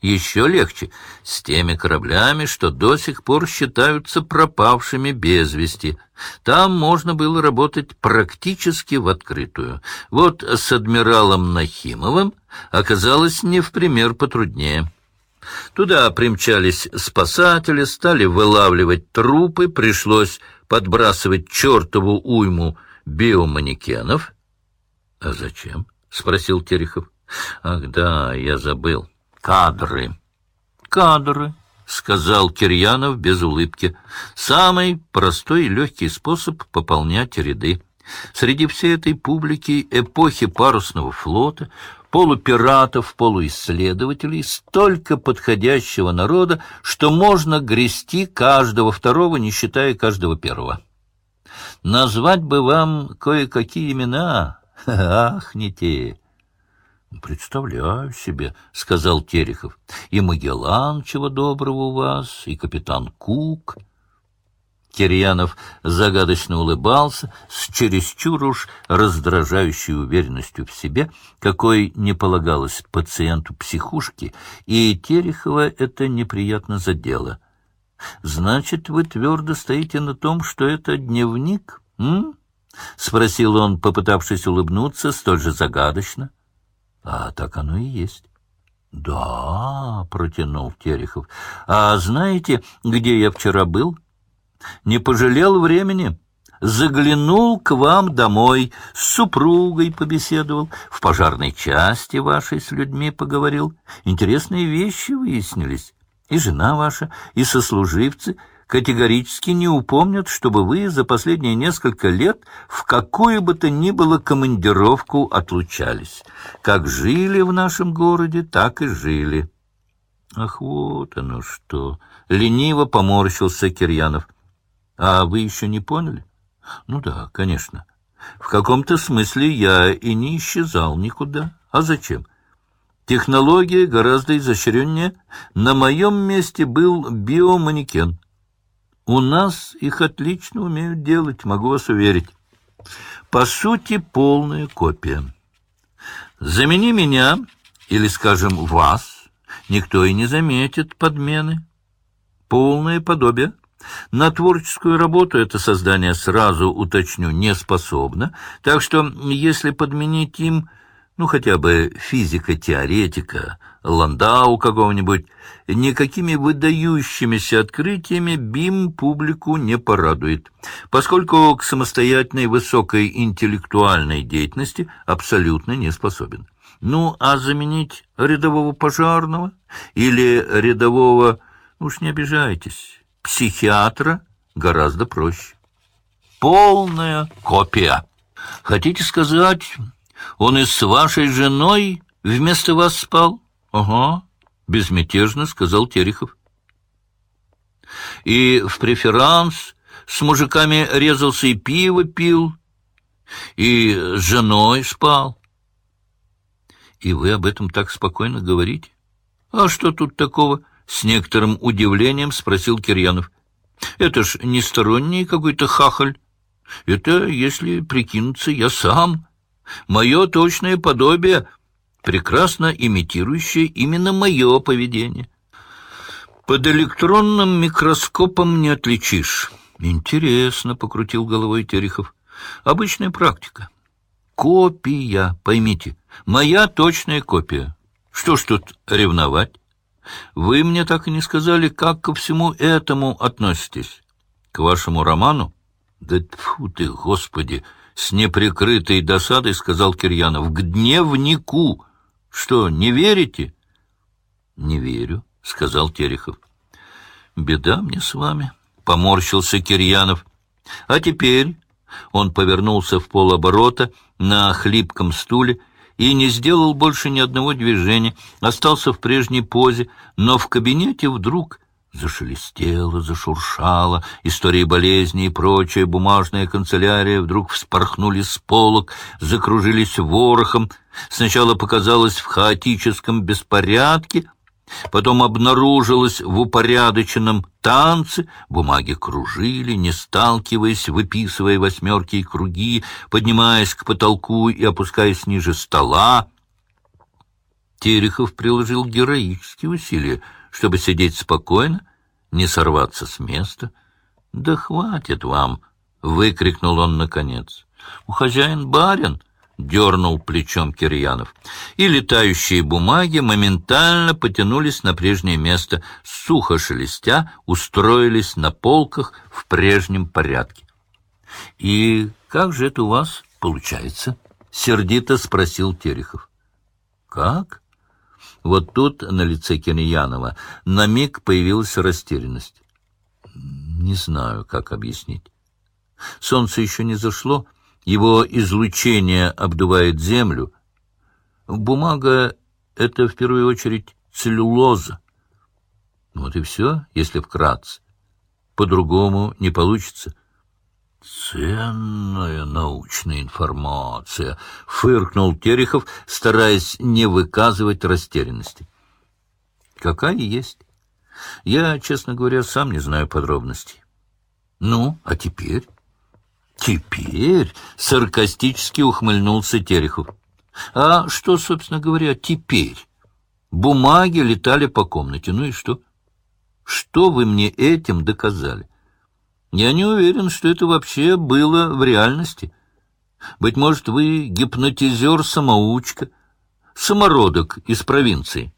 Еще легче с теми кораблями, что до сих пор считаются пропавшими без вести. Там можно было работать практически в открытую. Вот с адмиралом Нахимовым оказалось не в пример потруднее. Туда примчались спасатели, стали вылавливать трупы, пришлось подбрасывать чертову уйму биоманекенов. — А зачем? — спросил Терехов. — Ах да, я забыл. Кадры. — Кадры, — сказал Кирьянов без улыбки. — Самый простой и легкий способ пополнять ряды. Среди всей этой публики эпохи парусного флота полупиратов, полуисследователей, столько подходящего народа, что можно грести каждого второго, не считая каждого первого. Назвать бы вам кое-какие имена, ахните. «Представляю себе», — сказал Терехов, — «и Магеллан, чего доброго у вас, и капитан Кук». Кирьянов загадочно улыбался с чересчур уж раздражающей уверенностью в себе, какой не полагалось пациенту психушки, и Терехова это неприятно задело. «Значит, вы твердо стоите на том, что это дневник, м?» — спросил он, попытавшись улыбнуться, столь же загадочно. «А так оно и есть». «Да», — протянул Терехов. «А знаете, где я вчера был?» Не пожалел времени. Заглянул к вам домой, с супругой побеседовал, в пожарной части вашей с людьми поговорил. Интересные вещи выяснились. И жена ваша, и сослуживцы категорически не упомнят, чтобы вы за последние несколько лет в какую бы то ни было командировку отлучались. Как жили в нашем городе, так и жили. Ах, вот оно что! Лениво поморщился Кирьянов. А вы еще не поняли? Ну да, конечно. В каком-то смысле я и не исчезал никуда. А зачем? Технология гораздо изощреннее. На моем месте был биоманекен. У нас их отлично умеют делать, могу вас уверить. По сути, полная копия. Замени меня, или, скажем, вас, никто и не заметит подмены. Полное подобие — на творческую работу это создание, сразу уточню, не способно, так что если подменить им, ну, хотя бы физика-теоретика, Ландау какого-нибудь, никакими выдающимися открытиями БИМ публику не порадует, поскольку к самостоятельной высокой интеллектуальной деятельности абсолютно не способен. Ну, а заменить рядового пожарного или рядового, уж не обижайтесь, психиатра гораздо проще. Полная копия. Хотите сказать, он и с вашей женой вместо вас спал? Ага, безмятежно сказал Терехов. И в преферанс с мужиками резался и пиво пил, и с женой спал. И вы об этом так спокойно говорите? А что тут такого? — с некоторым удивлением спросил Кирьянов. — Это ж не сторонний какой-то хахаль. Это, если прикинуться, я сам. Мое точное подобие, прекрасно имитирующее именно мое поведение. Под электронным микроскопом не отличишь. Интересно, — покрутил головой Терехов. Обычная практика. Копия, поймите, моя точная копия. Что ж тут ревновать? Вы мне так и не сказали, как ко всему этому относитесь. К вашему роману? Да тьфу ты, Господи! С неприкрытой досадой сказал Кирьянов. К дневнику! Что, не верите? Не верю, сказал Терехов. Беда мне с вами, поморщился Кирьянов. А теперь... Он повернулся в полоборота на хлипком стуле и не сделал больше ни одного движения, остался в прежней позе, но в кабинете вдруг зашелестело, зашуршало, истории болезни и прочая бумажная канцелярия вдруг вспорхнули с полок, закружились ворохом, сначала показалось в хаотическом беспорядке, Потом обнаружилось в упорядоченном танце, бумаги кружили, не сталкиваясь, выписывая восьмерки и круги, поднимаясь к потолку и опускаясь ниже стола. Терехов приложил героические усилия, чтобы сидеть спокойно, не сорваться с места. — Да хватит вам! — выкрикнул он наконец. — У хозяин барин! — дернул плечом Кирьянов. И летающие бумаги моментально потянулись на прежнее место, сухо шелестя, устроились на полках в прежнем порядке. — И как же это у вас получается? — сердито спросил Терехов. — Как? Вот тут на лице Кирьянова на миг появилась растерянность. Не знаю, как объяснить. Солнце еще не зашло, его излучение обдувает землю. Бумага — это в первую очередь целлюлоза. Вот и все, если вкратце. По-другому не получится. «Ценная научная информация», — фыркнул Терехов, стараясь не выказывать растерянности. «Какая есть. Я, честно говоря, сам не знаю подробностей». «Ну, а теперь?» «Теперь?» — саркастически ухмыльнулся Терехов. «А что, собственно говоря, теперь? Бумаги летали по комнате. Ну и что? Что вы мне этим доказали?» Я не уверен, что это вообще было в реальности. Быть может, вы гипнотизер-самоучка, самородок из провинции.